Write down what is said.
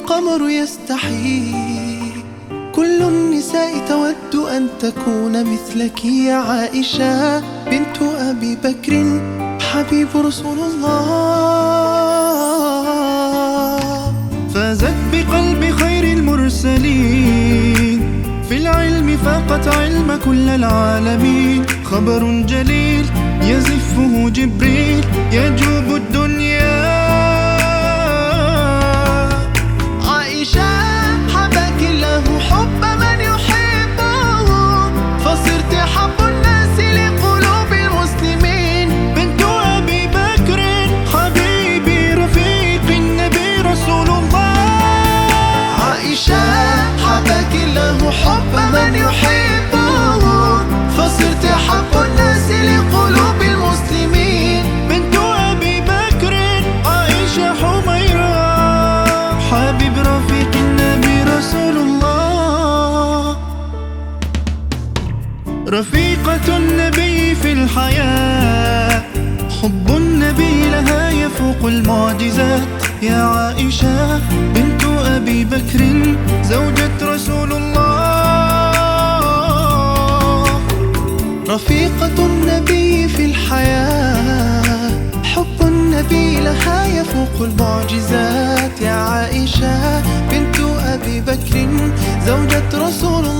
القمر يستحي. كل النساء تود أن تكون مثلك يا عائشة بنت أبي بكر حبيب رسول الله. فازت بقلب خير المرسلين. في العلم فاقت علم كل العالمين. خبر جليل يزفه جبريل. عائشة رفيق النبي رسول الله. رفيقة النبي في الحياة. حب النبي لها يفوق المعجزات. يا عائشة بنت أبي بكر زوجة رسول الله. رفيقة النبي في الحياة. حب النبي لها يفوق المعجزات. يا عائشة زوجة رسول الله عائشة